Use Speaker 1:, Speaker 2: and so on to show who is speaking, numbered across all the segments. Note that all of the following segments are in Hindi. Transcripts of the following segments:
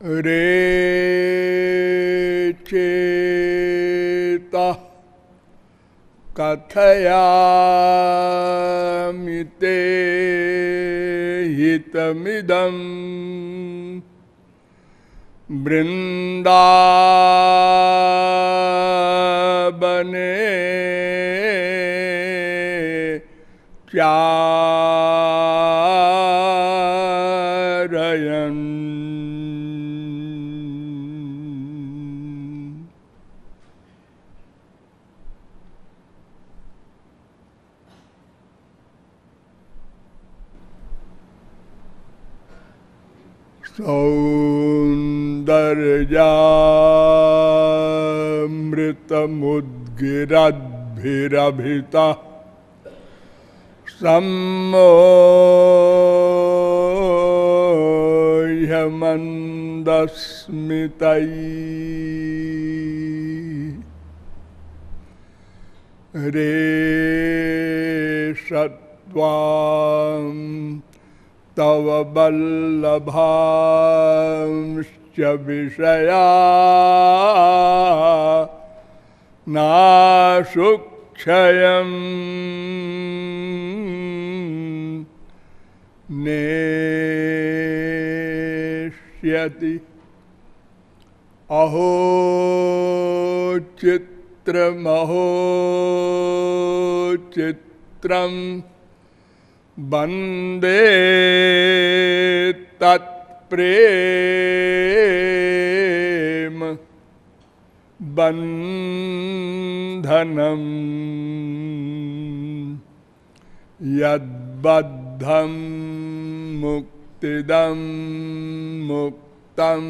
Speaker 1: रे चेता कथयामि ते हितमिदम् वृन्दावने चारयन् सौन्दर्यामृतमुद्गिरद्भिरभिता सम्मोह्यमन्दस्मितै रे तव वल्लभांश्च विषया नाशुक्षयम्। नेष्यति। अहो चित्रमहो चित्रम् वंदे तत्प्रेम। बन्धनम्। यद्बद्धं मुक्तिदं मुक्तं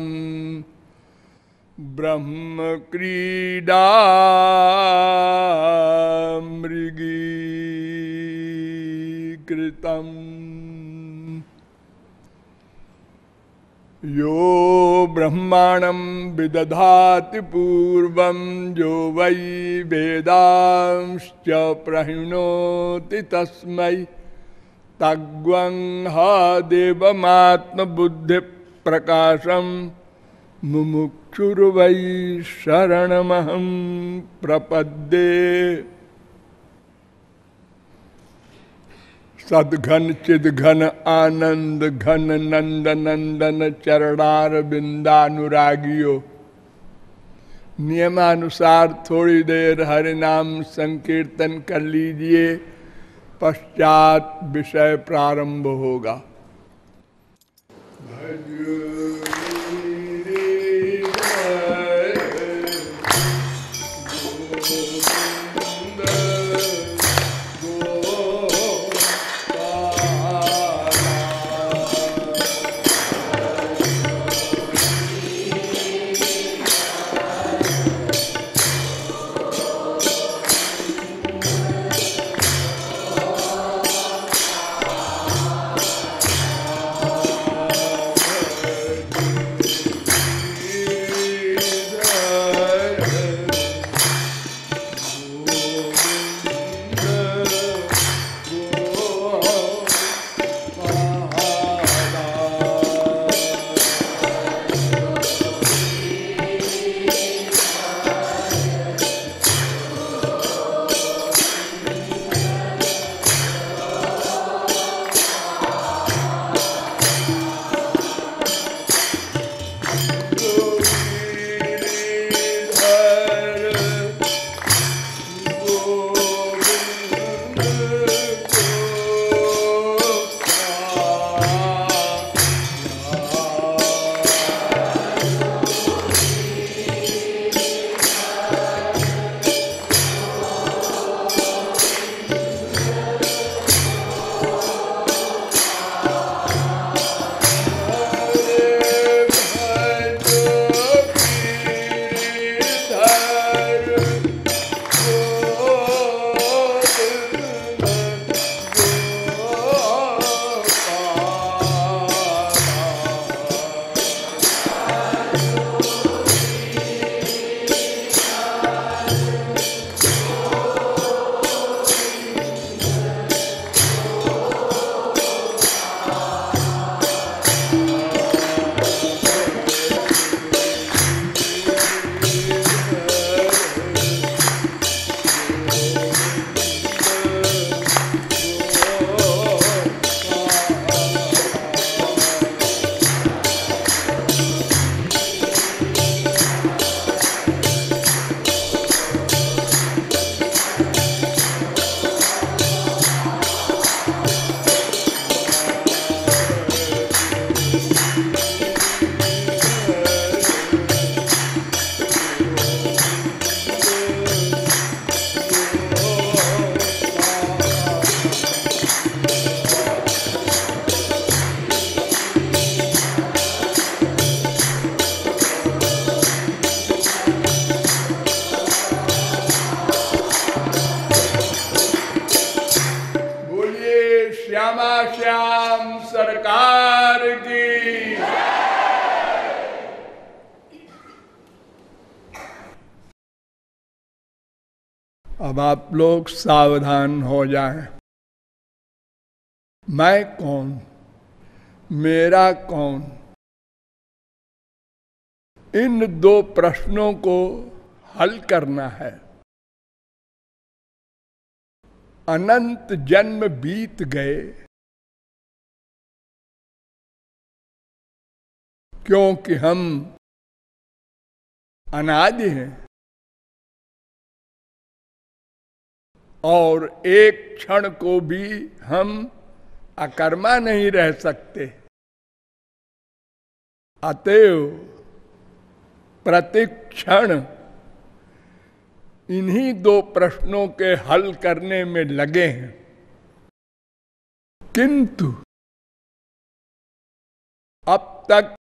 Speaker 1: ब्रह्मक्रीडा मृगी कृतम् यो ब्रह्माणं विदधाति पूर्वं यो वै वेदांश्च प्रहिणोति तस्मै। तग्वंहा देवमात्मबुद्धिप्रकाशं मुमुक्षुर्वै शरणमहं प्रपद्ये। सदघन, चिदघन, आनंद घन नंद नंदन चरणार बिंदानुरागियो। नियमानुसार थोड़ी देर हरि नाम संकीर्तन कर लीजिए, पश्चात विषय प्रारंभ होगा। अब आप लोग सावधान हो जाएँ। मैं कौन? मेरा कौन? इन दो प्रश्नों को हल करना है। अनंत जन्म बीत गए। क्योंकि हम अनादि हैं। और एक क्षण को भी हम अकर्मा नहीं रह सकते। अतएव प्रतिक्षण इन्हीं दो प्रश्नों के हल करने में लगे हैं। किंतु अब तक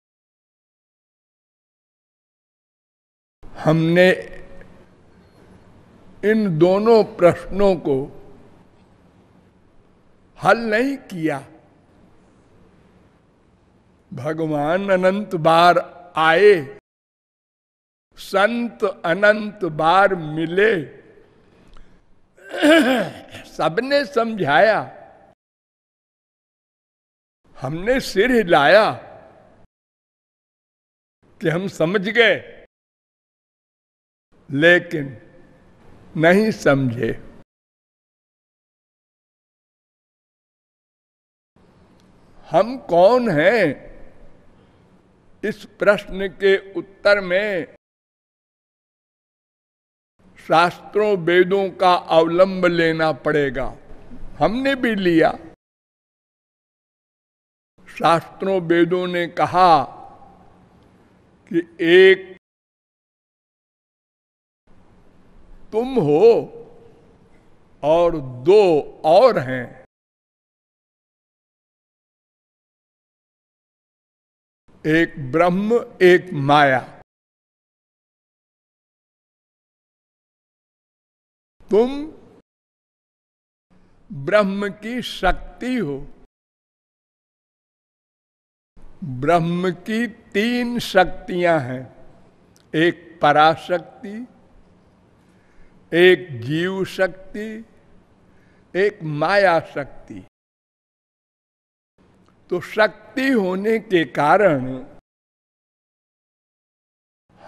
Speaker 1: हमने इन दोनों प्रश्नों को हल नहीं किया। भगवान अनंत बार आए, संत अनंत बार मिले। सबने समझाया, हमने सिर हिलाया कि हम समझ गए। लेकिन नहीं समझे। हम कौन हैं? इस प्रश्न के उत्तर में शास्त्रों, वेदों का अवलंब लेना पड़ेगा। हमने भी लिया। शास्त्रों, वेदों ने कहा कि एक तुम हो और दो और हैं। एक ब्रह्म, एक माया। तुम ब्रह्म की शक्ति हो। ब्रह्म की तीन शक्तियाँ हैं। एक पराशक्ति एक जीव शक्ति, एक माया शक्ति। तो शक्ति होने के कारण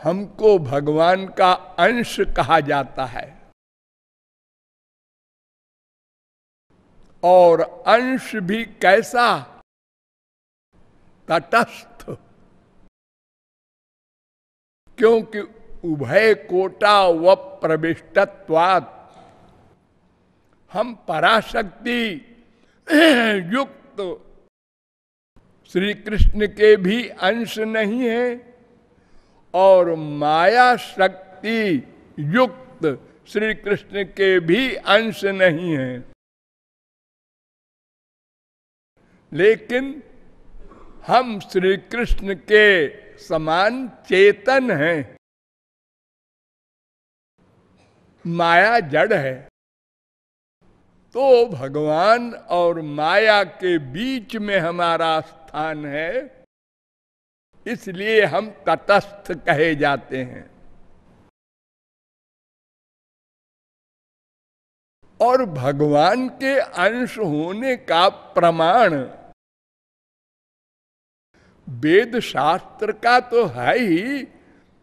Speaker 1: हमको भगवान का अंश कहा जाता है। और अंश भी कैसा? तटस्थ। क्योंकि उभय कोटा व प्रविष्टत्वात हम पराशक्ति युक्त श्री कृष्ण के भी अंश नहीं है और माया शक्ति युक्त श्री कृष्ण के भी अंश नहीं है। लेकिन हम श्री कृष्ण के समान चेतन हैं। माया जड़ है। तो भगवान और माया के बीच में हमारा स्थान है। इसलिए हम तटस्थ कहे जाते हैं। और भगवान के अंश होने का प्रमाण। वेद शास्त्र का तो है ही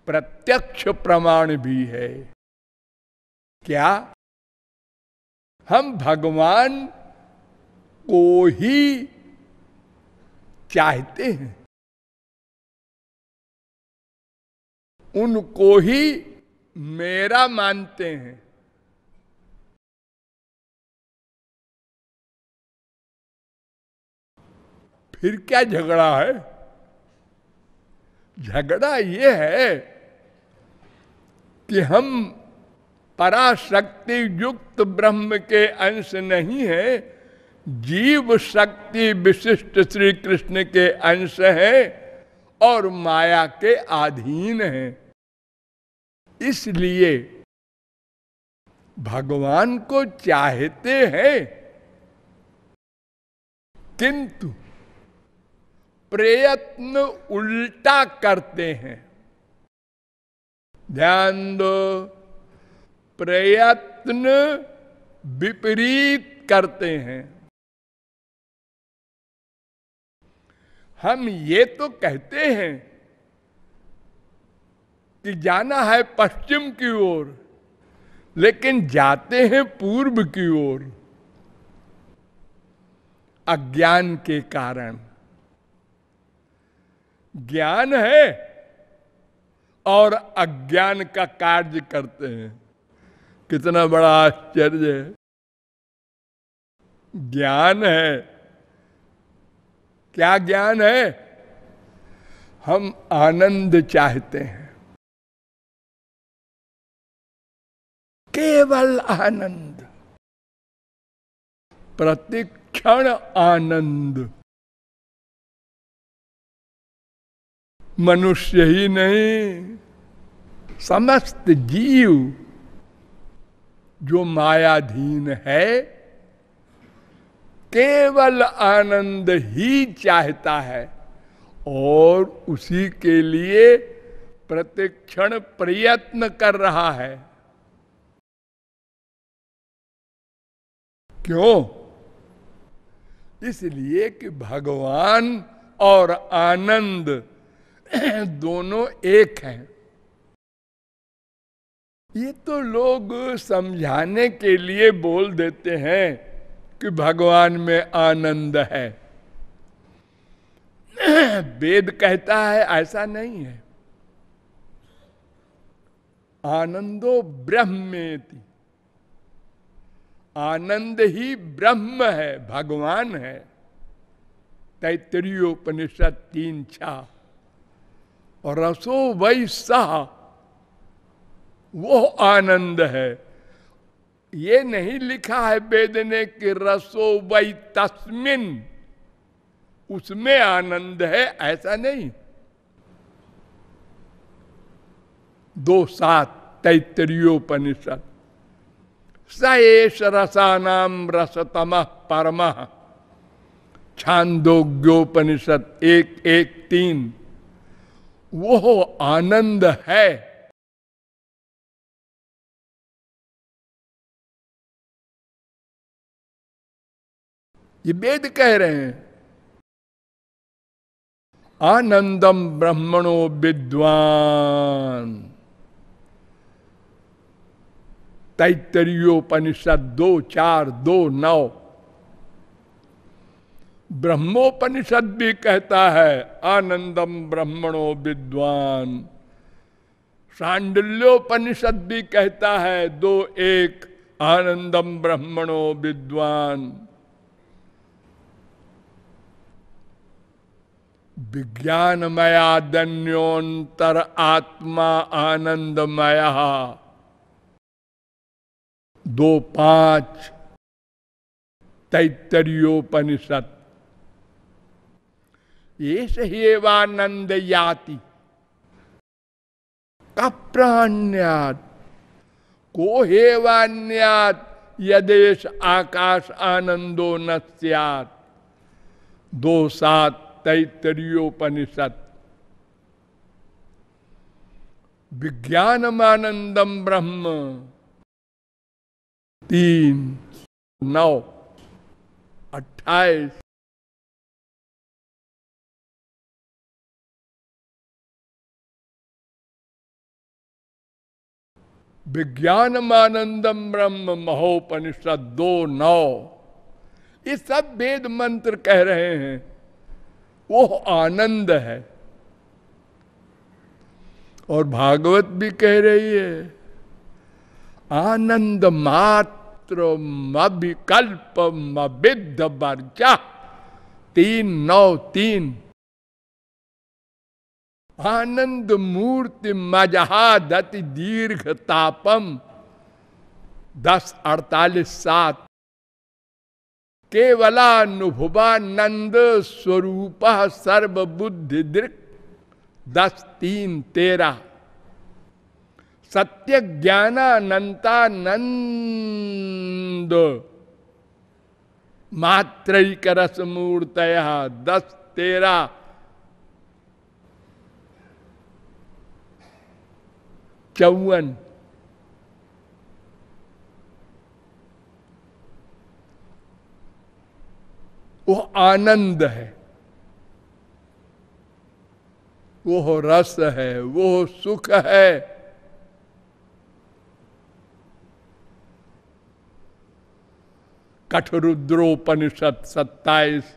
Speaker 1: प्रत्यक्ष प्रमाण भी है। क्या? हम भगवान को ही चाहते हैं। उनको ही मेरा मानते हैं। फिर क्या झगड़ा है? झगड़ा यह है कि हम पराशक्ति युक्त ब्रह्म के अंश नहीं है, जीव शक्ति विशिष्ट श्री कृष्ण के अंश है और माया के अधीन है। इसलिए भगवान को चाहते हैं, किंतु प्रयत्न उल्टा करते हैं। ध्यान दो प्रयत्न विपरीत करते हैं। हम ये तो कहते हैं कि जाना है पश्चिम की ओर, लेकिन जाते हैं पूर्व की ओर। अज्ञान के कारण। ज्ञान है और अज्ञान का कार्य करते हैं। कितना बड़ा आश्चर्य। है ज्ञान है। क्या ज्ञान है? हम आनंद चाहते हैं। केवल आनंद। प्रतिक्षण आनंद। मनुष्य ही नहीं, समस्त जीव जो मायाधीन है, केवल आनंद ही चाहता है और उसी के लिए प्रतिक्षण प्रयत्न कर रहा है। क्यों? इसलिए कि भगवान और आनंद दोनों एक हैं। ये तो लोग समझाने के लिए बोल देते हैं कि भगवान में आनंद है। वेद कहता है, ऐसा नहीं है। आनंदो ब्रह्मेति। आनंद ही ब्रह्म है, भगवान है। तैतरीयोपनिषद तीन छा। और रसो वही सह। वो आनंद है। ये नहीं लिखा है वेद ने कि रसो वही तस्मिन। उसमें आनंद है, ऐसा नहीं। दो सात तैतरीयोपनिषद। सएश रसानाम रसतम परम। छांदोग्योपनिषद एक एक तीन। वो आनंद है। ये वेद कह रहे हैं। आनंदम ब्रह्मणो विद्वान। तैतरीयोपनिषद दो चार दो नौ। ब्रह्मोपनिषद भी कहता है, आनंदम ब्रह्मणो विद्वान। सांडल्योपनिषद भी कहता है, दो एक, आनंदम ब्रह्मणो विद्वान। विज्ञानमया दन्योतर आत्मा आनंदमया। दो पाँच तैतरीयोपनिषद ये सहेवानंद याति। कप्राण्यात। को हेवान्यात यदेश आकाश आनंदो न दो सात तैतरीयोपनिषद विज्ञानमानंदम ब्रह्म। तीन, नौ, अट्ठाईस। विज्ञानमानंदम ब्रह्म, महोपनिषद दो, नौ। ये सब वेद मंत्र कह रहे हैं। वो आनंद है। और भागवत भी कह रही है, आनंद मात्र मविकल्प मिद्ध वर्चा तीन नौ तीन। आनंद मूर्ति मजहादति दीर्घ तापम दस अड़तालीस सात। केवलानुभवानंद स्वरूप सर्वबुद्धि दृक् दस तीन तेरह सत्य ज्ञानानंतानंद मात्रिक रस मूर्त दस तेरह चौवन। आनंद है। वो रस है, वो सुख है। कठरुद्रोपनिषद सत्ताईस,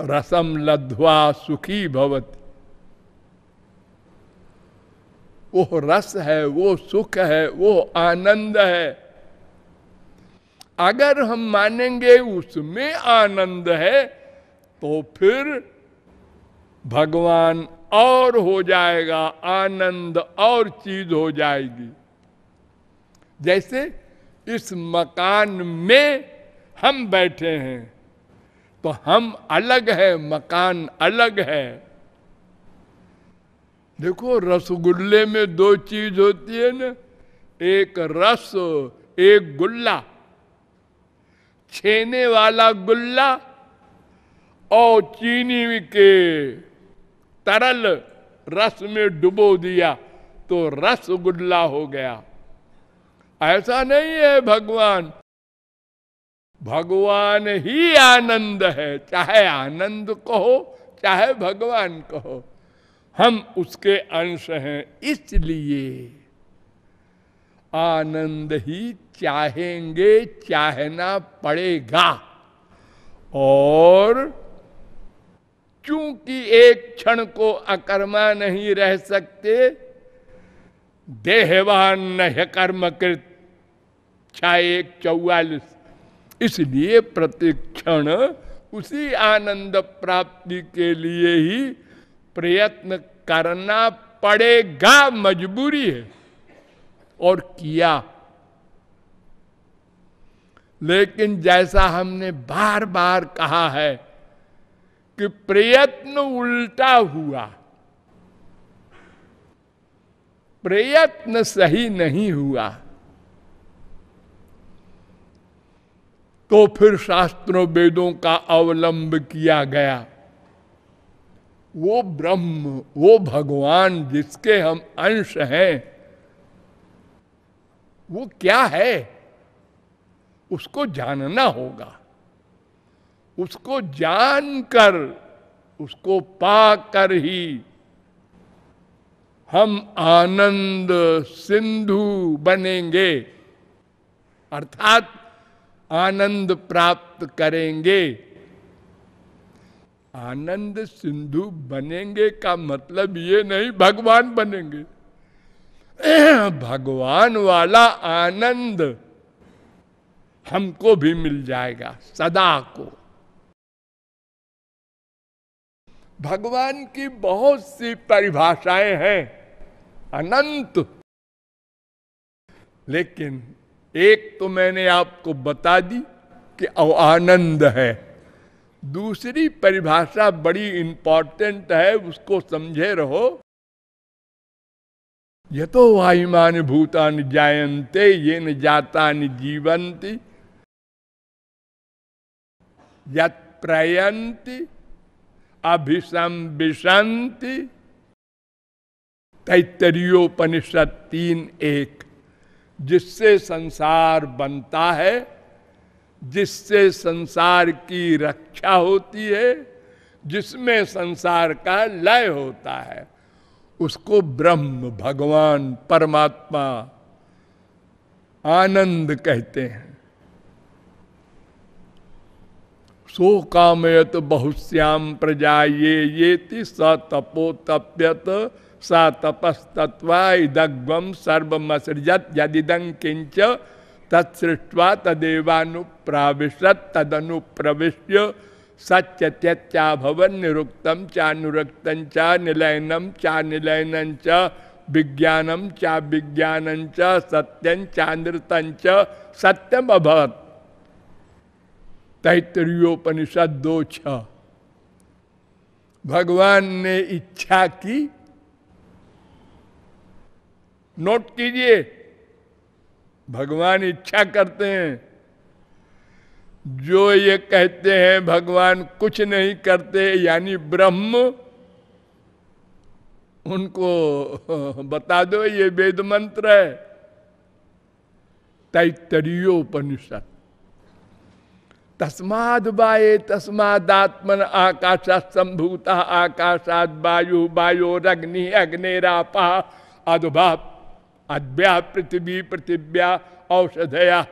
Speaker 1: रसम लध्वा सुखी भवती। वो रस है, वो सुख है, वो आनंद है। अगर हम मानेंगे उसमें आनंद है तो फिर भगवान और हो जाएगा, आनंद और चीज़ हो जाएगी। जैसे इस मकान में हम बैठे हैं तो हम अलग है, मकान अलग है। देखो, रसगुल्ले में दो चीज़ होती है ना, एक रस, एक गुल्ला। छेने वाला गुल्ला और चीनी के तरल रस में डुबो दिया तो रस गुल्ला हो गया। ऐसा नहीं है भगवान। भगवान ही आनंद है। चाहे आनंद कहो, चाहे भगवान कहो। हम उसके अंश हैं, इसलिए आनंद ही चाहेंगे चाहना पड़ेगा। और चूँकि एक क्षण को अकर्मा नहीं रह सकते, देहवान न कर्मकृत छाए एक चौवालीस। इसलिए प्रत्येक क्षण उसी आनंद प्राप्ति के लिए ही प्रयत्न करना पड़ेगा। मजबूरी है। और किया लेकिन जैसा हमने बार बार कहा है कि प्रयत्न उल्टा हुआ। प्रयत्न सही नहीं हुआ। तो फिर शास्त्रों वेदों का अवलंब किया गया। वो ब्रह्म, वो भगवान जिसके हम अंश हैं, वो क्या है? उसको जानना होगा। उसको जानकर, उसको पाकर ही हम आनंद सिंधु बनेंगे। अर्थात आनंद प्राप्त करेंगे। आनंद सिंधु बनेंगे का मतलब ये नहीं, भगवान बनेंगे। भगवान वाला आनंद हमको भी मिल जाएगा, सदा को। भगवान की बहुत सी परिभाषाएँ हैं, अनंत। लेकिन एक तो मैंने आपको बता दी कि आनंद है। दूसरी परिभाषा बड़ी इंपॉर्टेंट है, उसको समझे रहो। ये तो वायुमान भूतान जायन्ते ये न जाता न जीवंती यत प्रयंती तैतरीयोपनिषद तीन एक, जिससे संसार बनता है, जिससे संसार की रक्षा होती है, जिसमें संसार का लय होता है, उसको ब्रह्म भगवान परमात्मा आनंद कहते हैं। सो कामयत बहुश्याम प्रजा ये ये स तपो तप्यत, सा तपस्तत्वा इदग्वम सर्वमसृजत, यदिदं किंच तत्सृष्टवा तदेवानुप्राविशत, तदनुप्रविश्य सत्य त्यत्या भवन निरुक्तम चानुरक्त चा निलयनम चा निलयन च विज्ञानम चा विज्ञान सत्यं चानृतं सत्यम अभवत तैतरीयोपनिषद दो छ भगवान ने इच्छा की, नोट कीजिए, भगवान इच्छा करते हैं। जो ये कहते हैं, भगवान कुछ नहीं करते, यानी ब्रह्म, उनको बता दो, ये वेद मंत्र है। तैतरीयोपनिषद। तस्माद वाये तस्मादात्मन आकाशा संभूता आकाशाद वायु वायोरग्नि अग्निरापा अदुभा अद्या पृथ्वी, पृथिव्या, औषधया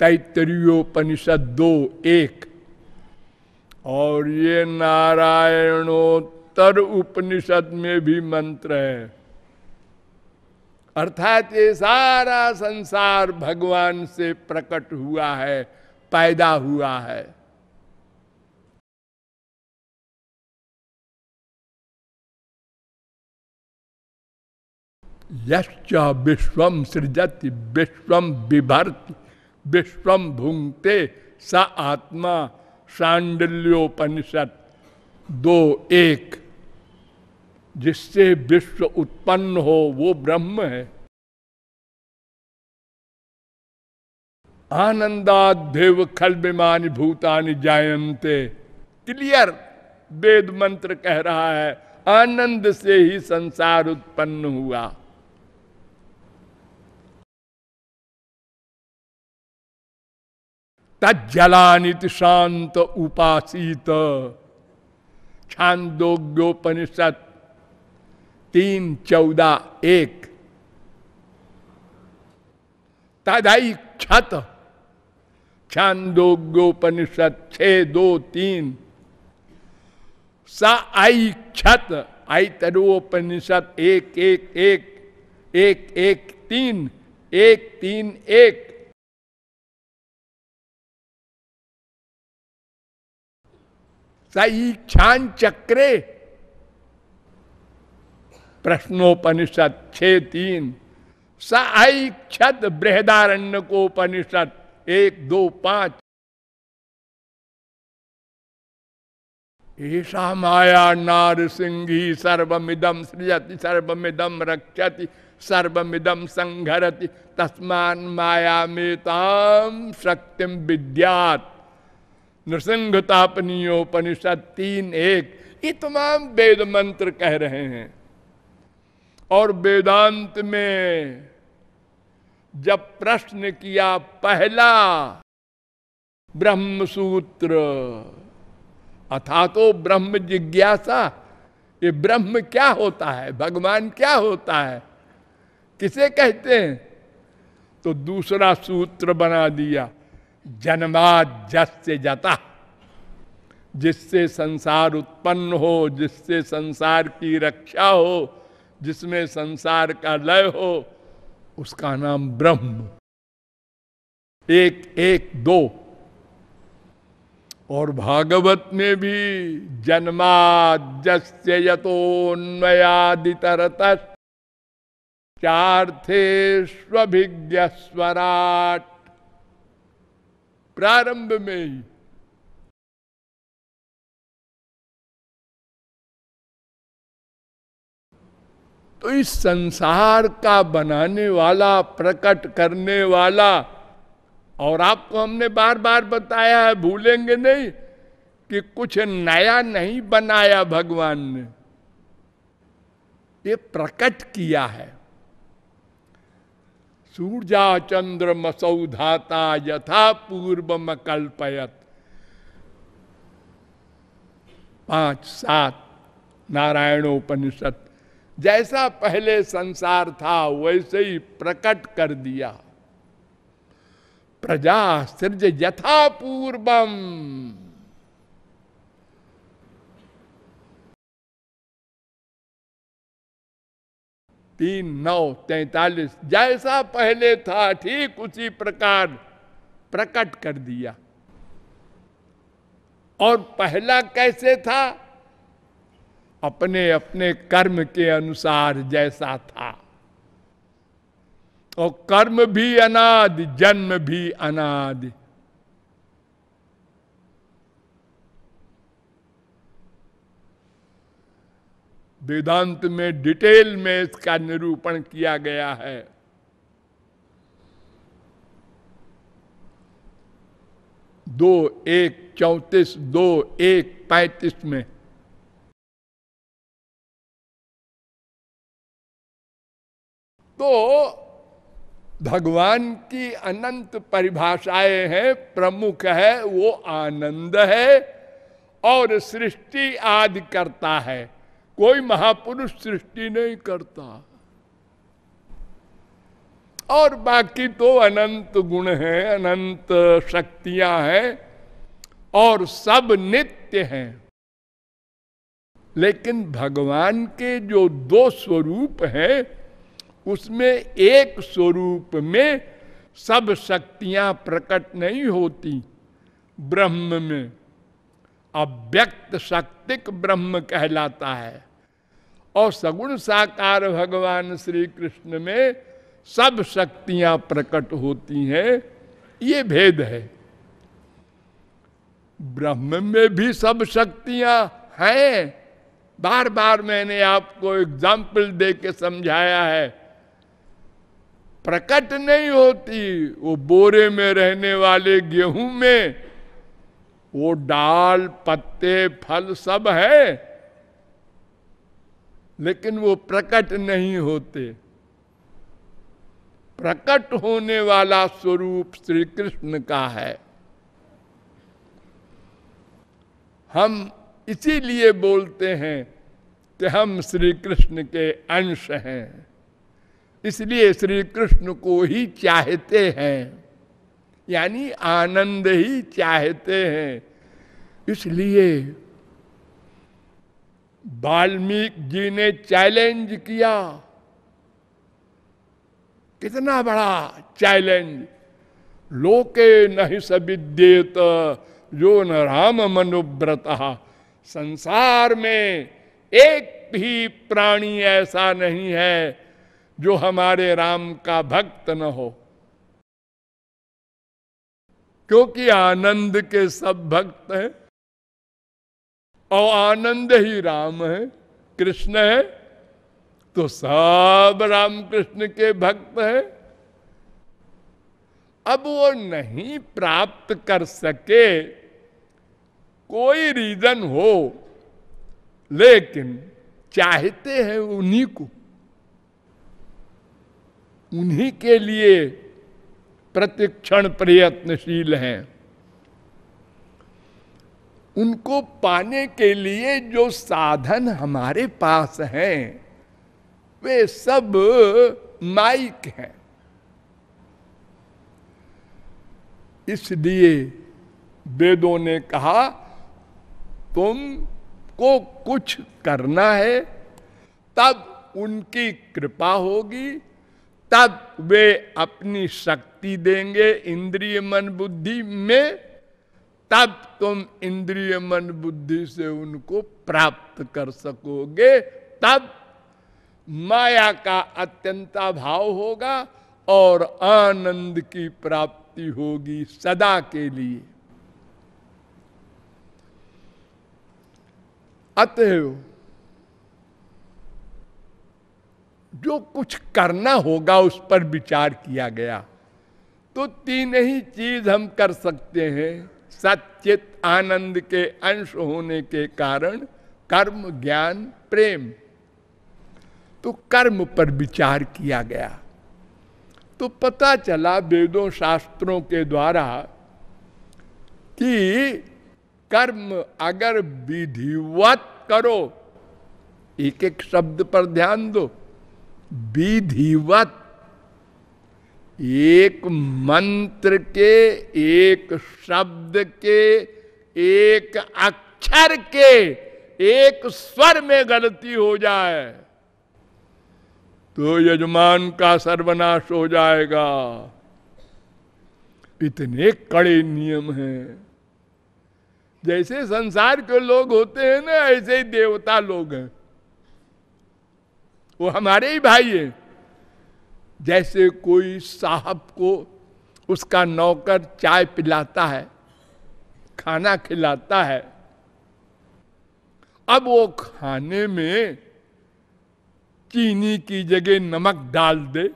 Speaker 1: तैतरीयोपनिषद दो एक। और ये नारायणोत्तर उपनिषद में भी मंत्र है। अर्थात ये सारा संसार भगवान से प्रकट हुआ है। पैदा हुआ है। यश्च विश्वम सृजति विश्वम विभर्ति विश्वम भूंगते स आत्मा। सांडल्योपनिषद दो एक, जिससे विश्व उत्पन्न हो वो ब्रह्म है। आनंदादेव खल विमानी भूतानि जायंते क्लियर वेद मंत्र कह रहा है, आनंद से ही संसार उत्पन्न हुआ। तजलानित शांत उपासित। छांदोग्योपनिषद तीन चौदह एक। तदाई क्षत छांदोग्योपनिषद छ दो तीन स आई क्षत आई तरोपनिषद एक एक एक एक एक, तीन एक तीन, एक। सईक्षान चक्रे प्रश्नोपनिषद छ तीन स आई क्षत बृहदारण्य को उपनिषद एक, दो, पाँच। ऐसा माया नार सिंही सर्वमिदम सृजति सर्वमिदम रक्षति सर्वमिदम संघरति तस्मान माया में ताम शक्तिम विद्यात। नृसिंहतापनीयोपनिषद तीन एक, ये तमाम वेद मंत्र कह रहे हैं। और वेदांत में जब प्रश्न किया पहला ब्रह्म सूत्र अथा तो ब्रह्म जिज्ञासा, ये ब्रह्म क्या होता है? भगवान क्या होता है? किसे कहते हैं? तो दूसरा सूत्र बना दिया जन्माद जस्य जाता। जिससे संसार उत्पन्न हो, जिससे संसार की रक्षा हो, जिसमें संसार का लय हो उसका नाम ब्रह्म। एक एक, दो। और भागवत में भी जन्माद्यस्य यतोन्वयादितरत चार्थे स्वभिज्ञ स्वराट प्रारंभ में ही तो इस संसार का बनाने वाला, प्रकट करने वाला। और आपको हमने बार बार बताया है, भूलेंगे नहीं, कि कुछ नया नहीं बनाया भगवान ने। ये प्रकट किया है। सूर्या चंद्र मसौधाता यथा पूर्व मकल्पयत पाँच, सात, नारायणोपनिषद। जैसा पहले संसार था, वैसे ही प्रकट कर दिया। प्रजा सृज यथा पूर्वम तीन, नौ, तैतालीस, जैसा पहले था, ठीक उसी प्रकार प्रकट कर दिया। और पहला कैसे था? अपने अपने कर्म के अनुसार जैसा था। और कर्म भी अनाद, जन्म भी अनाद। वेदांत में डिटेल में इसका निरूपण किया गया है। दो एक चौतीस, दो एक पैंतीस में तो भगवान की अनंत परिभाषाएँ हैं, प्रमुख है, वो आनंद है और सृष्टि आदि करता है। कोई महापुरुष सृष्टि नहीं करता। और बाकी तो अनंत गुण हैं, अनंत शक्तियाँ हैं और सब नित्य हैं। लेकिन भगवान के जो दो स्वरूप हैं उसमें एक स्वरूप में सब शक्तियाँ प्रकट नहीं होती ब्रह्म में। अव्यक्त शक्तिक ब्रह्म कहलाता है। और सगुण साकार भगवान श्री कृष्ण में सब शक्तियाँ प्रकट होती हैं, ये भेद है। ब्रह्म में भी सब शक्तियाँ हैं। बार बार मैंने आपको एग्ज़ाम्पल दे के समझाया है। प्रकट नहीं होती। वो बोरे में रहने वाले गेहूँ में, वो डाल पत्ते, फल सब है। लेकिन वो प्रकट नहीं होते। प्रकट होने वाला स्वरूप श्री कृष्ण का है। हम इसीलिए बोलते हैं कि हम श्री कृष्ण के अंश हैं। इसलिए श्री कृष्ण को ही चाहते हैं। यानी आनंद ही चाहते हैं। इसलिए वाल्मीकि जी ने चैलेंज किया। कितना बड़ा चैलेंज। लोके नहीं सविद्येत जो न राम मनुव्रत। संसार में एक भी प्राणी ऐसा नहीं है जो हमारे राम का भक्त न हो। क्योंकि आनंद के सब भक्त हैं और आनंद ही राम है, कृष्ण है तो सब राम कृष्ण के भक्त हैं। अब वो नहीं प्राप्त कर सके, कोई रीजन हो, लेकिन चाहते हैं उन्हीं को। उन्हीं के लिए प्रतिक्षण प्रयत्नशील हैं। उनको पाने के लिए जो साधन हमारे पास हैं, वे सब माइक हैं। इसलिए वेदों ने कहा तुम को कुछ करना है, तब उनकी कृपा होगी तब वे अपनी शक्ति देंगे इंद्रिय मन बुद्धि में, तब तुम इंद्रिय मन बुद्धि से उनको प्राप्त कर सकोगे। तब माया का अत्यंता भाव होगा और आनंद की प्राप्ति होगी सदा के लिए। अतएव जो कुछ करना होगा उस पर विचार किया गया। तो तीन ही चीज़ हम कर सकते हैं। सचित आनंद के अंश होने के कारण कर्म, ज्ञान, प्रेम। तो कर्म पर विचार किया गया। तो पता चला वेदों, शास्त्रों के द्वारा कि कर्म अगर विधिवत करो, एक एक शब्द पर ध्यान दो। विधिवत। एक मंत्र के, एक शब्द के, एक अक्षर के, एक स्वर में गलती हो जाए तो यजमान का सर्वनाश हो जाएगा। इतने कड़े नियम हैं। जैसे संसार के लोग होते हैं ना, ऐसे ही देवता लोग हैं। वो हमारे ही भाई हैं। जैसे कोई साहब को उसका नौकर चाय पिलाता है, खाना खिलाता है, अब वो खाने में चीनी की जगह नमक डाल दे।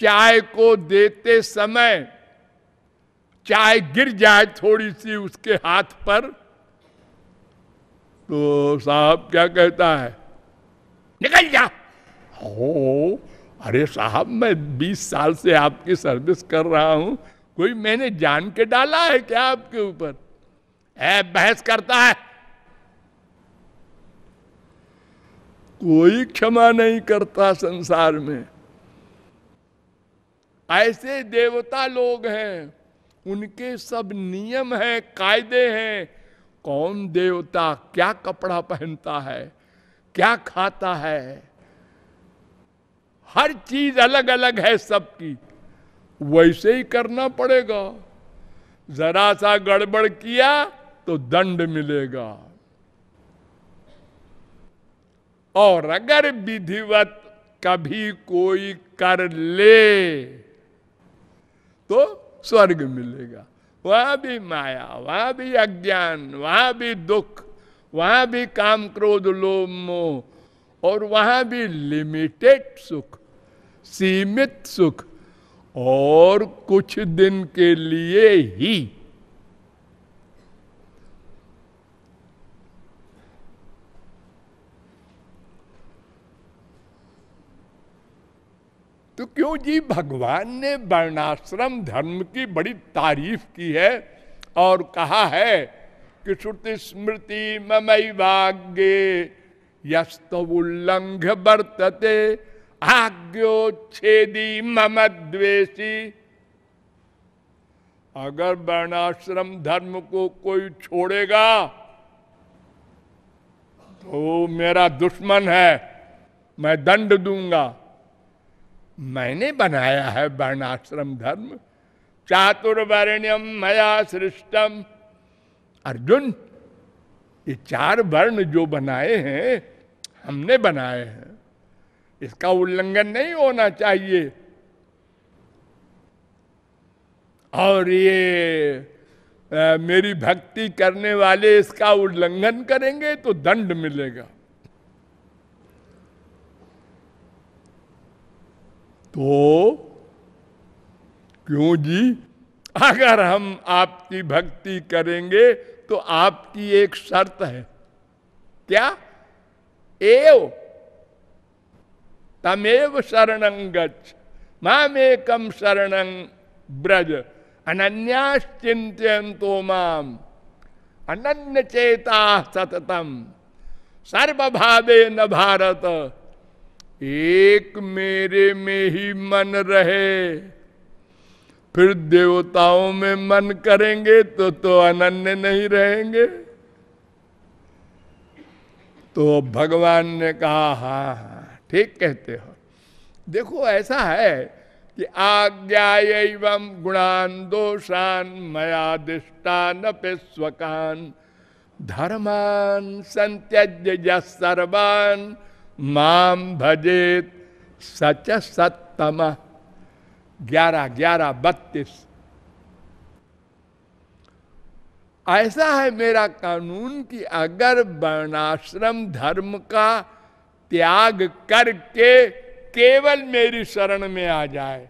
Speaker 1: चाय को देते समय चाय गिर जाए थोड़ी सी उसके हाथ पर तो साहब क्या कहता है? निकल जा। हो अरे साहब मैं 20 साल से आपकी सर्विस कर रहा हूँ। कोई मैंने जान के डाला है क्या आपके ऊपर? है बहस करता है। कोई क्षमा नहीं करता संसार में। ऐसे देवता लोग हैं उनके सब नियम हैं कायदे हैं। कौन देवता क्या कपड़ा पहनता है, क्या खाता है? हर चीज़ अलग अलग है सबकी। वैसे ही करना पड़ेगा। जरा सा गड़बड़ किया तो दंड मिलेगा। और अगर विधिवत कभी कोई कर ले तो स्वर्ग मिलेगा। वहाँ भी माया, वह भी अज्ञान, वह भी दुख, वहाँ भी काम क्रोध, लोभ, मोह और वहाँ भी लिमिटेड सुख, सीमित सुख और कुछ दिन के लिए ही तो क्यों जी? भगवान ने वर्णाश्रम धर्म की बड़ी तारीफ़ की है और कहा है कि श्रुति स्मृति ममई भाग्य यस्तुल्लंघ वर्तते आज्ञोच्छेदी मम द्वेषी। अगर वर्णाश्रम धर्म को कोई छोड़ेगा तो मेरा दुश्मन है, मैं दंड दूँगा। मैंने बनाया है वर्णाश्रम धर्म। चातुर्वर्ण्यम मया सृष्टम अर्जुन ये चार वर्ण जो बनाए हैं हमने बनाए हैं। इसका उल्लंघन नहीं होना चाहिए। और ये आ, मेरी भक्ति करने वाले इसका उल्लंघन करेंगे तो दंड मिलेगा। तो क्यों जी? अगर हम आपकी भक्ति करेंगे तो आपकी एक शर्त है। क्या? एव तमेव शरण गच्छ मामेकम शरण ब्रज अनन्याश्चिंतो माम अनन्य चेता सततम सर्वभावे न भारत। एक मेरे में ही मन रहे, फिर देवताओं में मन करेंगे तो तो अनन्य नहीं रहेंगे। तो भगवान ने कहा हाँ हाँ ठीक कहते हो। देखो, ऐसा है कि आज्ञा एवं गुणान दोषान मयादिष्टान स्वकान धर्मान संत्यज्य सर्वान माम भजेत सच सत्तम ग्यारह ग्यारह बत्तीस। ऐसा है मेरा कानून कि अगर वर्णाश्रम धर्म का त्याग करके केवल मेरी शरण में आ जाए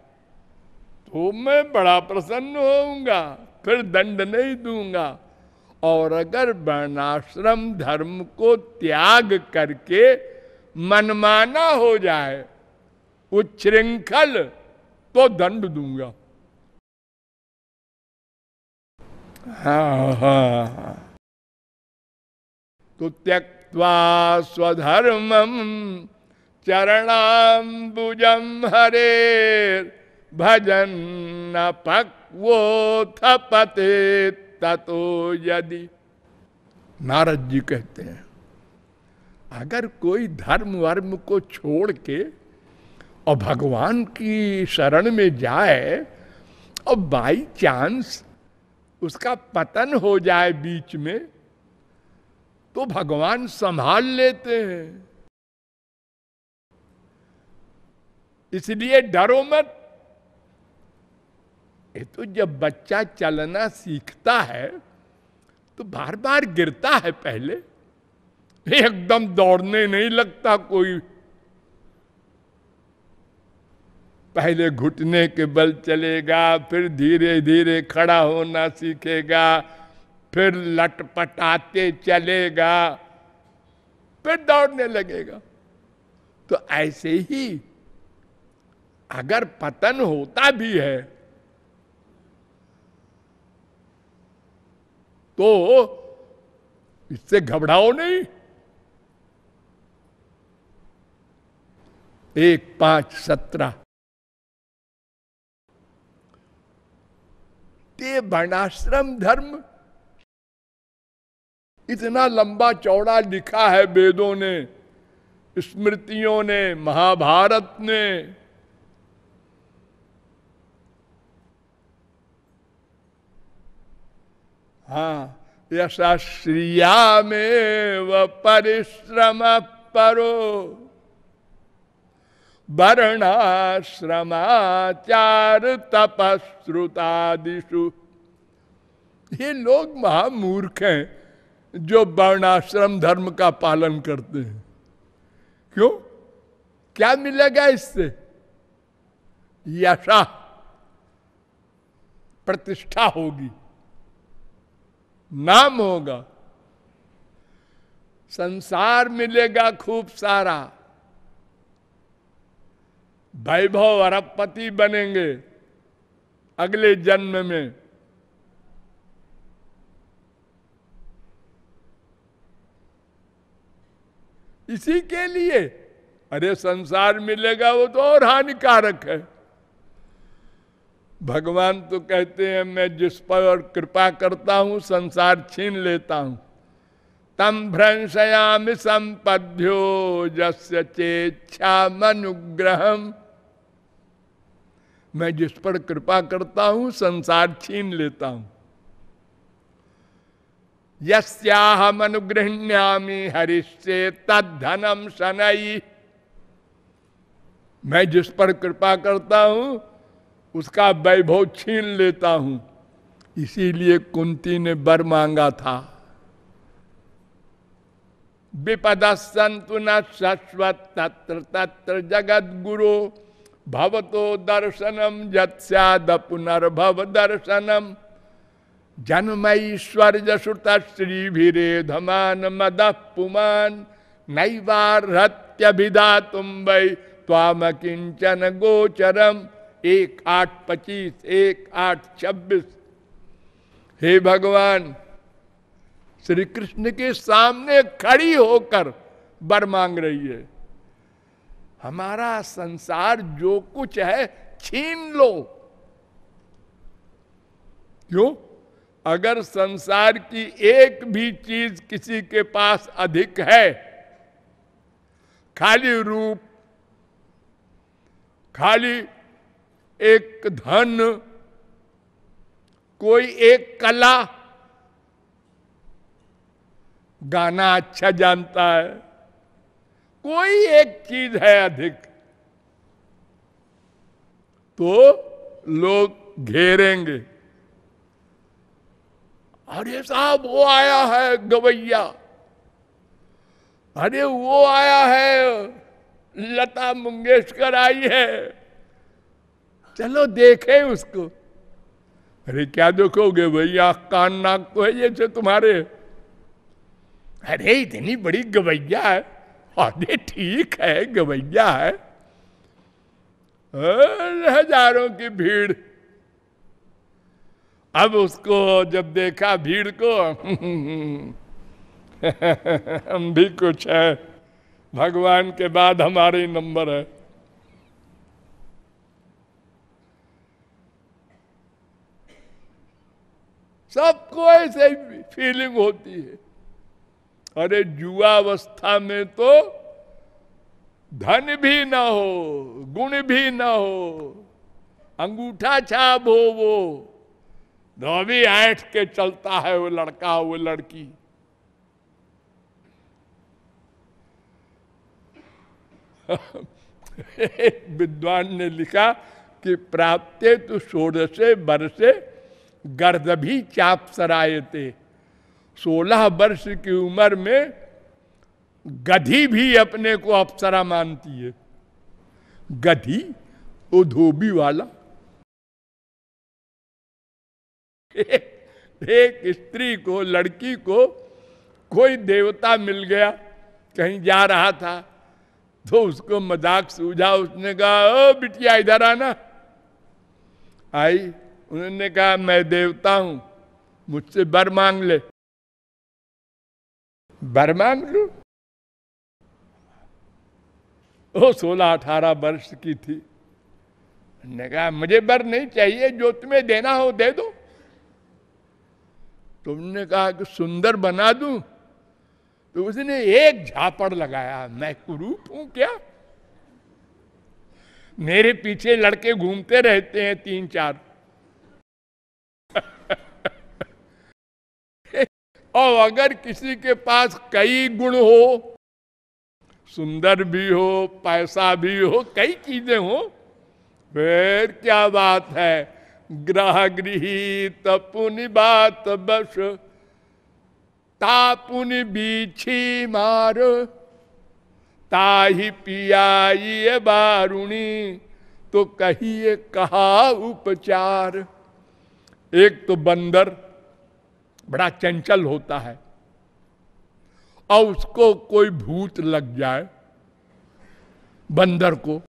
Speaker 1: तो मैं बड़ा प्रसन्न होऊँगा, फिर दंड नहीं दूँगा। और अगर वर्णाश्रम धर्म को त्याग करके मनमाना हो जाए, उच्छृंखल तो दंड दूँगा। हाँ हाँ तो त्यक्वा स्वधर्म चरणाम्बुजम हरे, भजन न पक्वोथ पते ततो यदि। नारद जी कहते हैं अगर कोई धर्म वर्म को छोड़ के और भगवान की शरण में जाए और बाई चांस उसका पतन हो जाए बीच में तो भगवान संभाल लेते हैं। इसलिए डरो मत। ये तो जब बच्चा चलना सीखता है तो बार बार गिरता है पहले। एकदम दौड़ने नहीं लगता कोई। पहले घुटने के बल चलेगा, फिर धीरे धीरे खड़ा होना सीखेगा, फिर लटपटाते चलेगा, फिर दौड़ने लगेगा। तो ऐसे ही अगर पतन होता भी है तो इससे घबराओ नहीं। एक पाँच सत्रह। ते वर्णाश्रम धर्म इतना लंबा चौड़ा लिखा है वेदों ने, स्मृतियों ने, महाभारत ने। हाँ यशस्रिया में व परिश्रम परो। वर्णाश्रमाचार तपश्रुतादिशु ये लोग महामूर्ख हैं जो वर्णाश्रम धर्म का पालन करते हैं। क्यों? क्या मिलेगा इससे? यशा प्रतिष्ठा होगी। नाम होगा। संसार मिलेगा खूब सारा। वैभव अरबपति बनेंगे अगले जन्म में। इसी के लिए, अरे संसार मिलेगा वो तो और हानिकारक है। भगवान तो कहते हैं, मैं जिस पर कृपा करता हूँ, संसार छीन लेता हूँ। तम भ्रंशयाम संपद्यो, जस्य चेच्छा मनुग्रहम। मैं जिस पर कृपा करता हूँ, संसार छीन लेता हूँ। यस्याहम अनुगृहण्यामी हरिष्य तद्धनम शनई मैं जिस पर कृपा करता हूँ, उसका वैभव छीन लेता हूँ। इसीलिए कुंती ने बर मांगा था। विपद संतु न शश्वत, तत्र तत्र जगत गुरु भवतो दर्शनम जत्स्याद पुनर्भव दर्शनम जन्मईश्वर जसुत श्री भीरे धमान मद पुमान नैवार्हत्यभिधा तुम वै ताम किंचन गोचरम। एक आठ पच्चीस, एक आठ छब्बीस। हे भगवान श्री कृष्ण के सामने खड़ी होकर बर मांग रही है। हमारा संसार जो कुछ है, छीन लो। क्यों? अगर संसार की एक भी चीज़ किसी के पास अधिक है, खाली रूप, खाली एक धन, कोई एक कला, गाना अच्छा जानता है। कोई एक चीज़ है अधिक तो लोग घेरेंगे। अरे साहब, वो आया है गवैया। अरे वो आया है, लता मंगेशकर आई है। चलो देखे उसको। अरे क्या देखोगे भैया, कान नाक तो है जैसे तुम्हारे। अरे इतनी बड़ी गवैया है। अरे ठीक है, गवैया है। हज़ारों की भीड़। अब उसको जब देखा भीड़ को, हम भी कुछ है। भगवान के बाद हमारे ही नंबर है। सबको ऐसे फीलिंग होती है। अरे जुआवस्था में तो धन भी ना हो, गुण भी ना हो, अंगूठा छाप हो वो। धोबी ऐठ के चलता है वो लड़का, वो लड़की। एक विद्वान ने लिखा कि प्राप्ते तो षोड़शे वर्षे गर्द भी चाप सराय थे सोलह वर्ष की उम्र में गधी भी अपने को अप्सरा मानती है। गधी, वो धोबी वाला। एक स्त्री को, लड़की को कोई देवता मिल गया, कहीं जा रहा था तो उसको मज़ाक सूझा, उसने कहा, ओ बिटिया, इधर आना। आई, उन्होंने कहा, मैं देवता हूँ, मुझसे बर मांग ले। बर मांग लू वो सोलह अठारह वर्ष की थी। ने कहा, मुझे बर नहीं चाहिए, जो तुम्हें देना हो दे दो। तुमने कहा कि सुंदर बना दू। तो उसने एक झापड़ लगाया, मैं कुरूप हूँ क्या? मेरे पीछे लड़के घूमते रहते हैं तीन चार और अगर किसी के पास कई गुण हो, सुंदर भी हो, पैसा भी हो, कई चीज़ें हो, फिर क्या बात है? ग्रह गृहित पुनि बात बस तापुनि बीछी मार, ताही पियाई बारुणी तो कहिए कहा उपचार? एक तो बंदर बड़ा चंचल होता है। और उसको कोई भूत लग जाए बंदर को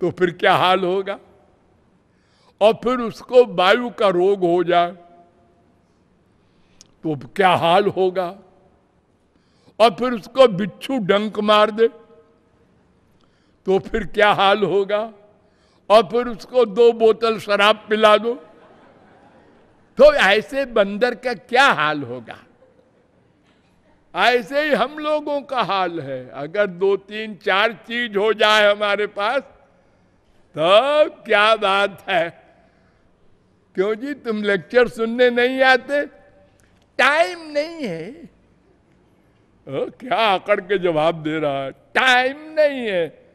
Speaker 1: तो फिर क्या हाल होगा? और फिर उसको वायु का रोग हो जाए तो क्या हाल होगा? और फिर उसको बिच्छू डंक मार दे तो फिर क्या हाल होगा? और फिर उसको दो बोतल शराब पिला दो तो ऐसे बंदर का क्या हाल होगा? ऐसे ही हम लोगों का हाल है। अगर दो तीन चार चीज़ हो जाए हमारे पास तो क्या बात है? क्यों जी तुम लेक्चर सुनने नहीं आते? टाइम नहीं है। ओ, क्या आकड़ के जवाब दे रहा है? टाइम नहीं है।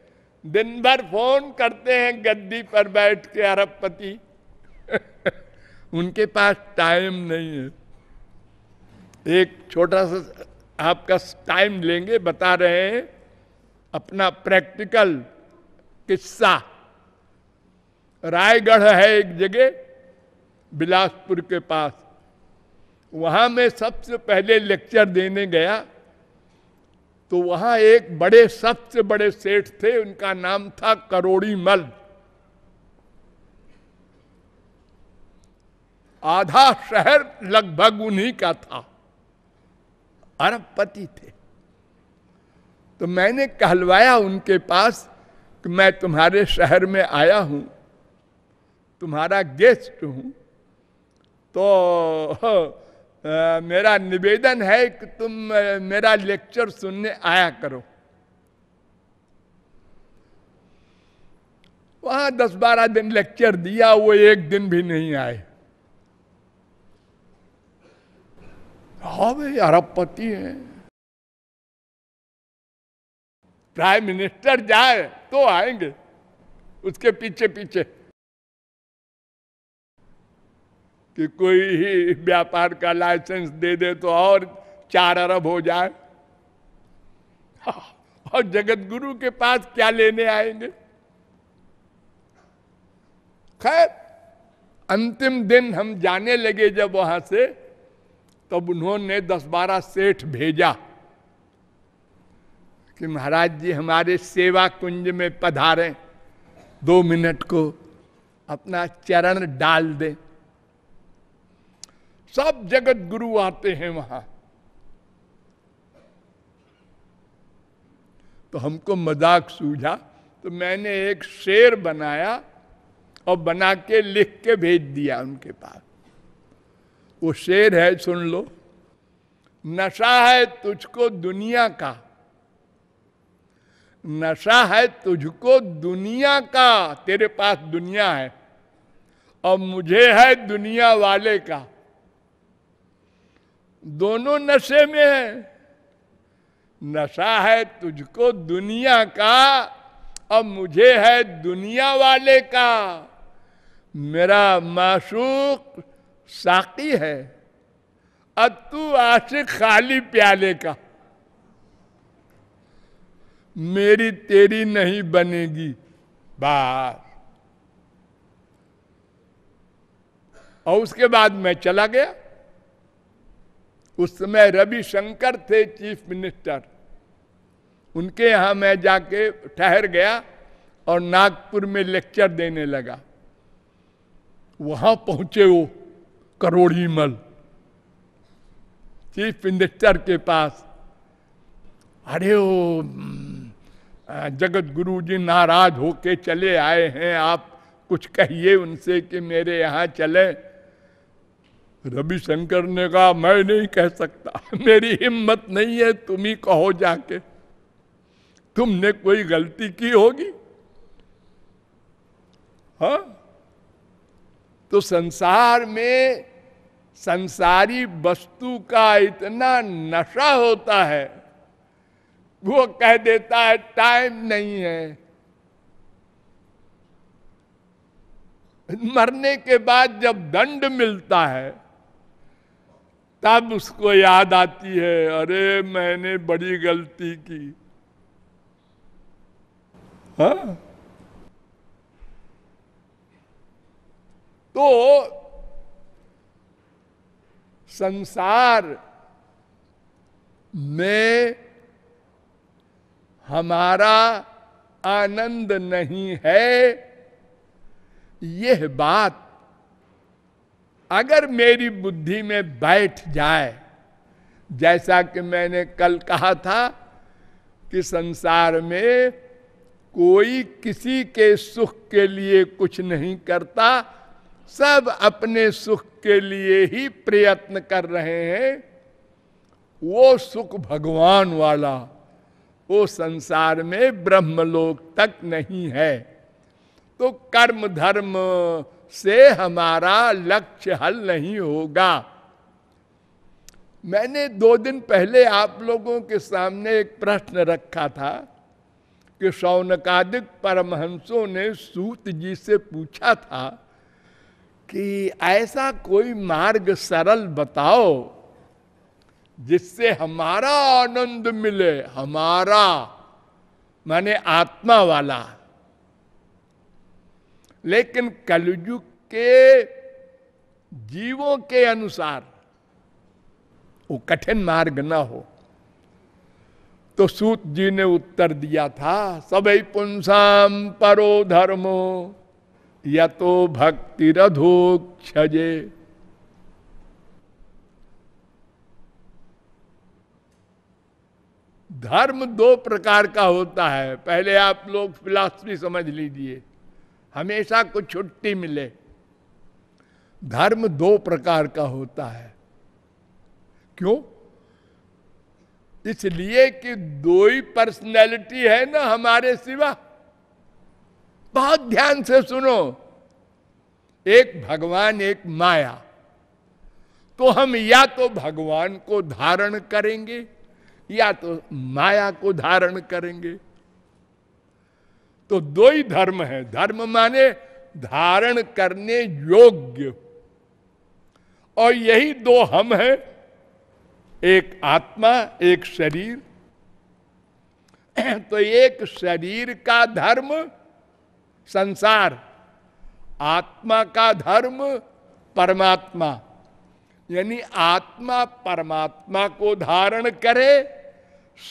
Speaker 1: दिन भर फ़ोन करते हैं गद्दी पर बैठ के अरबपति। उनके पास टाइम नहीं है। एक छोटा सा आपका टाइम लेंगे, बता रहे हैं, अपना प्रैक्टिकल किस्सा। रायगढ़ है एक जगह, बिलासपुर के पास। वहाँ मैं सबसे पहले लेक्चर देने गया तो वहाँ एक बड़े, सबसे बड़े सेठ थे, उनका नाम था करोड़ी मल आधा शहर लगभग उन्हीं का था। अरबपति थे। तो मैंने कहलवाया उनके पास कि मैं तुम्हारे शहर में आया हूँ तुम्हारा गेस्ट हूँ। तो आ, मेरा निवेदन है कि तुम मेरा लेक्चर सुनने आया करो। वहाँ दस बारह दिन लेक्चर दिया वो एक दिन भी नहीं आए। हाँ भाई अरबपति है। प्राइम मिनिस्टर जाए तो आएँगे। उसके पीछे पीछे। कि कोई ही व्यापार का लाइसेंस दे दे तो और चार अरब हो जाए। और जगत गुरु के पास क्या लेने आएँगे? खैर, अंतिम दिन हम जाने लगे जब वहाँ से तब उन्होंने दस बारह सेठ भेजा कि महाराज जी हमारे सेवा कुंज में पधारें। दो मिनट को अपना चरण डाल दें। सब जगत गुरु आते हैं वहाँ। तो हमको मज़ाक सूझा तो मैंने एक शेर बनाया और बना के लिख के भेज दिया उनके पास। वो शेर है, सुन लो। नशा है तुझको दुनिया का। नशा है तुझको दुनिया का। तेरे पास दुनिया है और मुझे है दुनिया वाले का। दोनों नशे में है। नशा है तुझको दुनिया का और मुझे है दुनिया वाले का। मेरा माशूक साकी है। अब तू आशिक खाली प्याले का। मेरी तेरी नहीं बनेगी बात। और उसके बाद मैं चला गया। उस समय रवि शंकर थे चीफ मिनिस्टर। उनके यहाँ मैं जाके ठहर गया और नागपुर में लेक्चर देने लगा। वहाँ पहुँचे वो। करोड़ी मल। चीफ मिनिस्टर के पास। अरे वो जगत गुरु जी नाराज़ होके चले आए हैं। आप कुछ कहिए उनसे कि मेरे यहाँ चले। रविशंकर ने कहा, मैं नहीं कह सकता। मेरी हिम्मत नहीं है, तुम ही कहो जाके। तुमने कोई गलती की होगी? हा? तो संसार में संसारी वस्तु का इतना नशा होता है, वो कह देता है, टाइम नहीं है मरने के बाद जब दंड मिलता है, तब उसको याद आती है, अरे, मैंने बड़ी गलती की हा? तो संसार में हमारा आनंद नहीं है। यह बात अगर मेरी बुद्धि में बैठ जाए, जैसा कि मैंने कल कहा था कि संसार में कोई किसी के सुख के लिए कुछ नहीं करता सब अपने सुख के लिए ही प्रयत्न कर रहे हैं। वो सुख भगवान वाला, वो संसार में ब्रह्मलोक तक नहीं है। तो कर्म धर्म से हमारा लक्ष्य हल नहीं होगा। मैंने दो दिन पहले आप लोगों के सामने एक प्रश्न रखा था कि शौनकादिक परमहंसों ने सूत जी से पूछा था कि ऐसा कोई मार्ग सरल बताओ, जिससे हमारा आनंद मिले, हमारा, माने आत्मा वाला। लेकिन कलयुग के जीवों के अनुसार वो कठिन मार्ग ना हो। तो सूत जी ने उत्तर दिया था सभी पुंसाम परो धर्मो। या तो भक्ति रधोक्षजे धर्म दो प्रकार का होता है। पहले आप लोग फिलॉसफी समझ लीजिए। हमेशा कुछ छुट्टी मिले। धर्म दो प्रकार का होता है। क्यों? इसलिए कि दो ही पर्सनैलिटी है ना हमारे सिवा। बहुत ध्यान से सुनो। एक भगवान, एक माया। तो हम या तो भगवान को धारण करेंगे, या तो माया को धारण करेंगे। तो दो ही धर्म है। धर्म माने धारण करने योग्य। और यही दो हम हैं। एक आत्मा, एक शरीर। तो एक शरीर का धर्म संसार। आत्मा का धर्म परमात्मा। यानी आत्मा परमात्मा को धारण करे,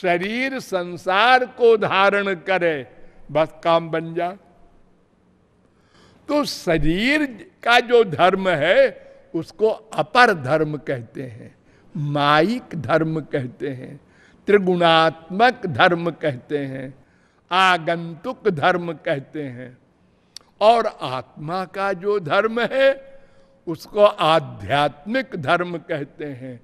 Speaker 1: शरीर संसार को धारण करे, बस काम बन जा। तो शरीर का जो धर्म है, उसको अपर धर्म कहते हैं, माइक धर्म कहते हैं, त्रिगुणात्मक धर्म कहते हैं, आगंतुक धर्म कहते हैं। और आत्मा का जो धर्म है, उसको आध्यात्मिक धर्म कहते हैं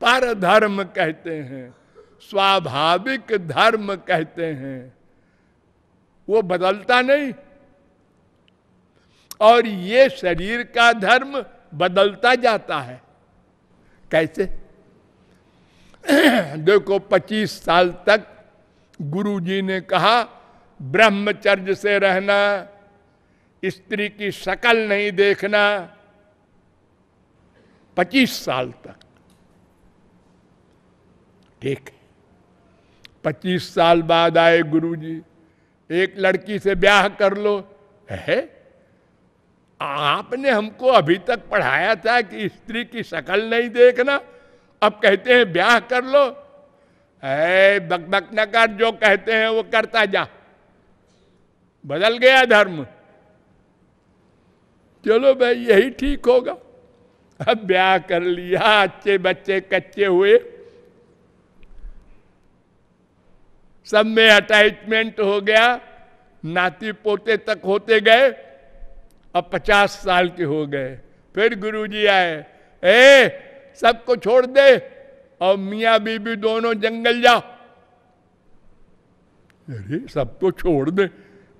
Speaker 1: पर धर्म कहते हैं, स्वाभाविक धर्म कहते हैं। वो बदलता नहीं। और ये शरीर का धर्म बदलता जाता है। कैसे? देखो 25 साल तक गुरु जी ने कहा, ब्रह्मचर्य से रहना स्त्री की शकल नहीं देखना 25 साल तक। ठीक है। 25 साल बाद आए गुरु जी एक लड़की से ब्याह कर लो। है? आपने हमको अभी तक पढ़ाया था कि स्त्री की शकल नहीं देखना। अब कहते हैं ब्याह कर लो। है बक बक न कर जो कहते हैं वो करता जा। बदल गया धर्म। चलो भाई यही ठीक होगा। अब ब्याह कर लिया, अच्छे बच्चे कच्चे हुए। सब में अटैचमेंट हो गया, नाती पोते तक होते गए, अब पचास साल के हो गए। फिर गुरुजी आए, ए सबको छोड़ दे और मियाँ बीबी दोनों जंगल जाओ। अरे सबको छोड़ दे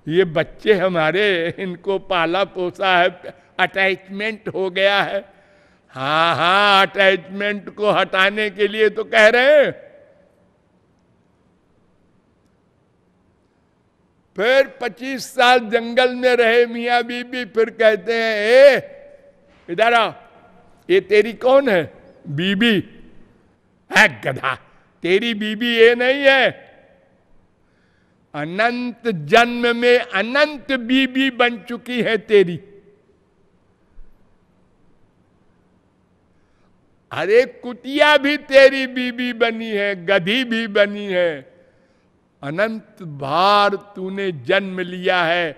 Speaker 1: ये बच्चे हमारे, इनको पाला पोसा है अटैचमेंट हो गया है। हाँ हाँ अटैचमेंट को हटाने के लिए तो कह रहे हैं। फिर 25 साल जंगल में रहे मियाँ बीबी, फिर कहते हैं, ए, इधर आ ये तेरी कौन है? बीबी? है, गधा, तेरी बीबी ये नहीं है। अनंत जन्म में अनंत बीबी बन चुकी है तेरी। अरे कुटिया भी तेरी बीबी बनी है, गधी भी बनी है। अनंत बार तूने जन्म लिया है,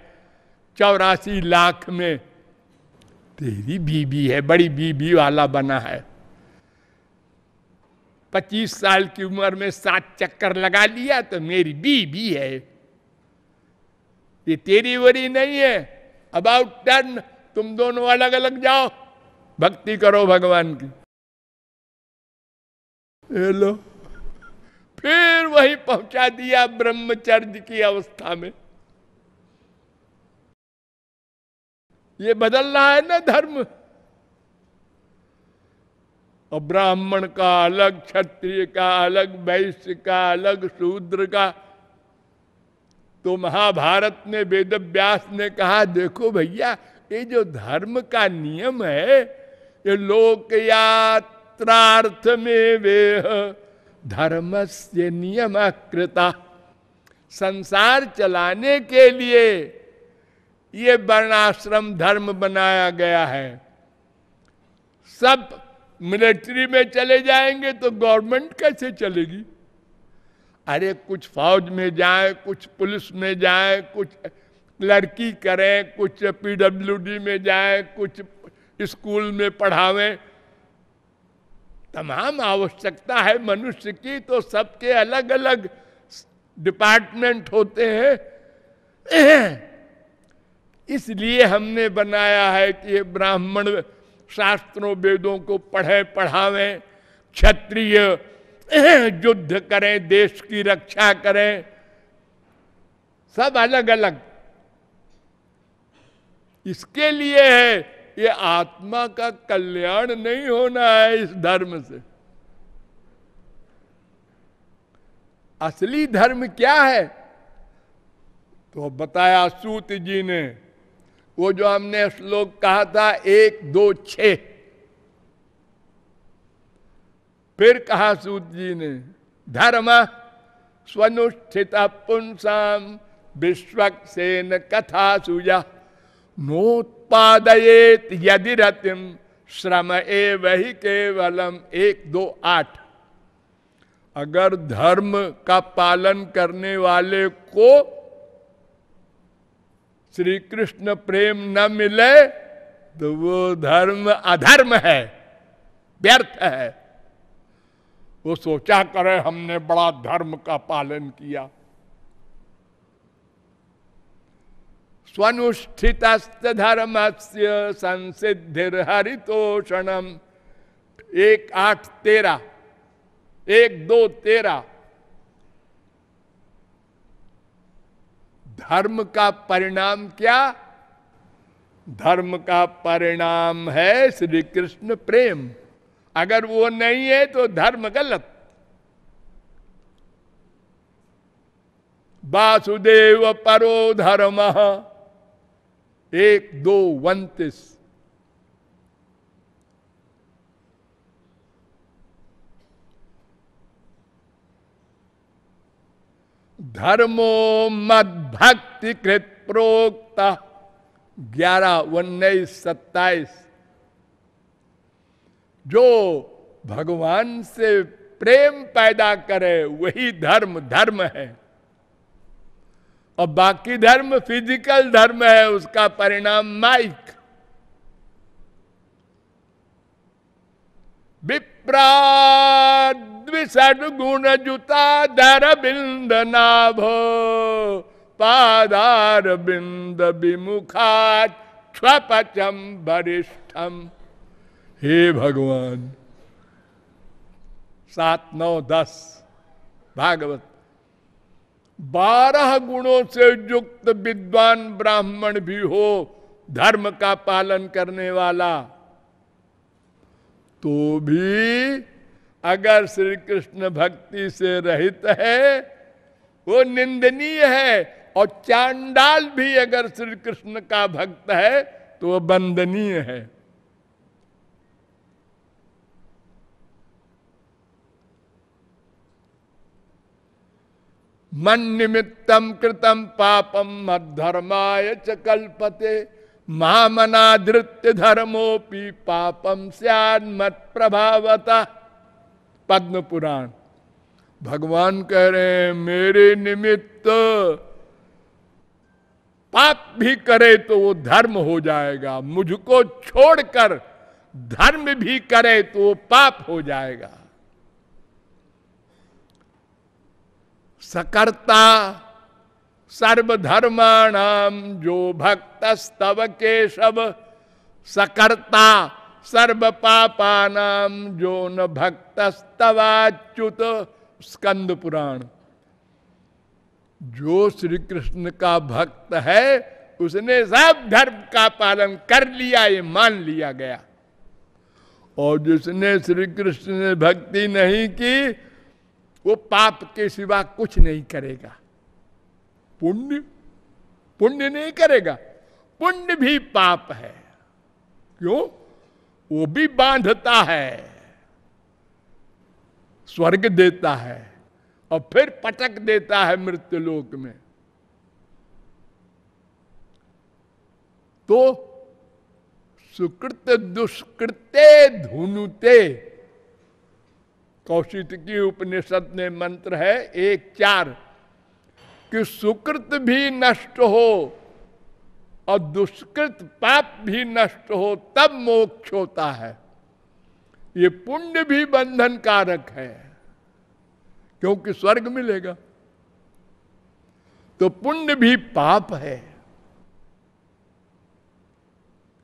Speaker 1: चौरासी लाख में। तेरी बीबी है, बड़ी बीबी वाला बना है। पच्चीस साल की उम्र में सात चक्कर लगा लिया तो मेरी बीबी है। ये तेरी वरी नहीं है। अबाउट टर्न तुम दोनों अलग अलग जाओ। भक्ति करो भगवान की। हेलो। फिर वही पहुँचा दिया ब्रह्मचर्य की अवस्था में। ये बदल रहा है ना धर्म। और ब्राह्मण का अलग, क्षत्रिय का अलग, वैश्य का अलग, शूद्र का। तो महाभारत में वेद व्यास ने कहा, देखो भैया, ये जो धर्म का नियम है, ये लोक यात्रार्थ में वे धर्म से नियम कृता संसार चलाने के लिए ये वर्णाश्रम धर्म बनाया गया है। सब मिलिट्री में चले जाएँगे तो गवर्नमेंट कैसे चलेगी? अरे कुछ फौज में जाए, कुछ पुलिस में जाए, कुछ लड़की करें, कुछ पीडब्ल्यूडी में जाए, कुछ स्कूल में पढ़ावें। तमाम आवश्यकता है मनुष्य की तो सबके अलग अलग डिपार्टमेंट होते हैं। इसलिए हमने बनाया है कि ब्राह्मण शास्त्रों वेदों को पढ़े, पढ़ावें, क्षत्रिय, युद्ध करें, देश की रक्षा करें, सब अलग अलग इसके लिए है, ये आत्मा का कल्याण नहीं होना है इस धर्म से। असली धर्म क्या है? तो बताया सूत जी ने वो जो हमने श्लोक कहा था, एक, दो छ फिर कहा सूत जी ने, धर्म स्वनुष्ठित पुंसाम विश्वक्सेन कथा सुजा, नोत्पादयेत यदि रतिम श्रम ए वही केवलम। एक, दो, आठ। अगर धर्म का पालन करने वाले को श्री कृष्ण प्रेम न मिले तो वो धर्म अधर्म है, व्यर्थ है। वो सोचा करे हमने बड़ा धर्म का पालन किया। स्वनुष्ठित धर्म से संसिधिर हरितोषणम एक आठ तेरह एक दो तेरह धर्म का परिणाम क्या? धर्म का परिणाम है श्री कृष्ण प्रेम। अगर वो नहीं है तो धर्म गलत। वासुदेव परो धर्म। एक दो उन्तीस धर्मो मद भक्ति कृत प्रोक्ता ग्यारह, उन्नीस, सत्ताईस। जो भगवान से प्रेम पैदा करे, वही धर्म धर्म है। और बाकी धर्म फ़िज़िकल धर्म है, उसका परिणाम माइक। विप्राद्विषड गुण जुता दर बिंद नाभ, पादार बिंद विमुखा स्वपचम वरिष्ठम। हे भगवान, सात, नौ, दस, भागवत। बारह गुणों से युक्त विद्वान ब्राह्मण भी हो, धर्म का पालन करने वाला तो भी अगर श्री कृष्ण भक्ति से रहित है, वो निंदनीय है और चांडाल भी अगर श्री कृष्ण का भक्त है तो वह बंदनीय है। मन निमित्तम कृतम पापम मधर्माय च कल्पते महामनाधृत्य धर्मोपि पापम सियाद मत प्रभावता पद्म पुराण भगवान कह रहे हैं, मेरे निमित्त पाप भी करे तो वो धर्म हो जाएगा। मुझको छोड़कर धर्म भी करे तो वो पाप हो जाएगा। सकर्ता सर्वधर्माणाम जो भक्त स्तव केशव, सकर्ता सर्व पापा नाम जो न भक्त स्तवाच्युत स्कंद पुराण जो श्री कृष्ण का भक्त है, उसने सब धर्म का पालन कर लिया, ये मान लिया गया। और जिसने श्री कृष्ण ने भक्ति नहीं की, वो पाप के सिवा कुछ नहीं करेगा। पुण्य पुण्य नहीं करेगा। पुण्य भी पाप है। क्यों? वो भी बांधता है, स्वर्ग देता है और फिर पटक देता है मृत्यु लोक में। तो सुकृत दुष्कृते धुनुते कौशिक की उपनिषद में मंत्र है एक चार, कि सुकृत भी नष्ट हो और दुष्कृत पाप भी नष्ट हो, तब मोक्ष होता है। ये पुण्य भी बंधन कारक है, क्योंकि स्वर्ग मिलेगा। तो पुण्य भी पाप है,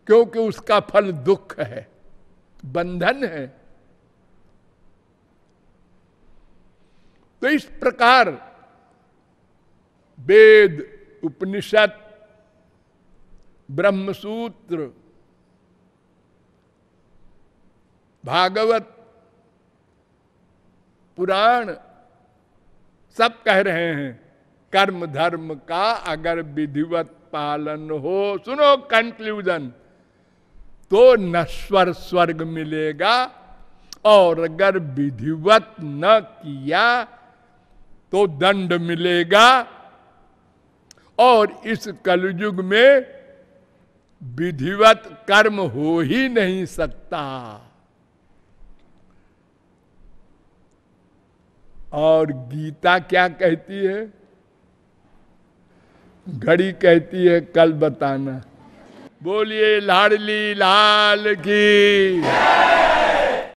Speaker 1: क्योंकि उसका फल दुख है, बंधन है। तो इस प्रकार वेद, उपनिषद ब्रह्मसूत्र, भागवत, पुराण, सब कह रहे हैं, कर्म धर्म का अगर विधिवत पालन हो, सुनो कंक्लूजन तो नश्वर स्वर्ग मिलेगा, और अगर विधिवत न किया तो दंड मिलेगा, और इस कलयुग में विधिवत कर्म हो ही नहीं सकता। और गीता क्या कहती है? घड़ी कहती है, कल बताना। बोलिए, लाडली लाल की।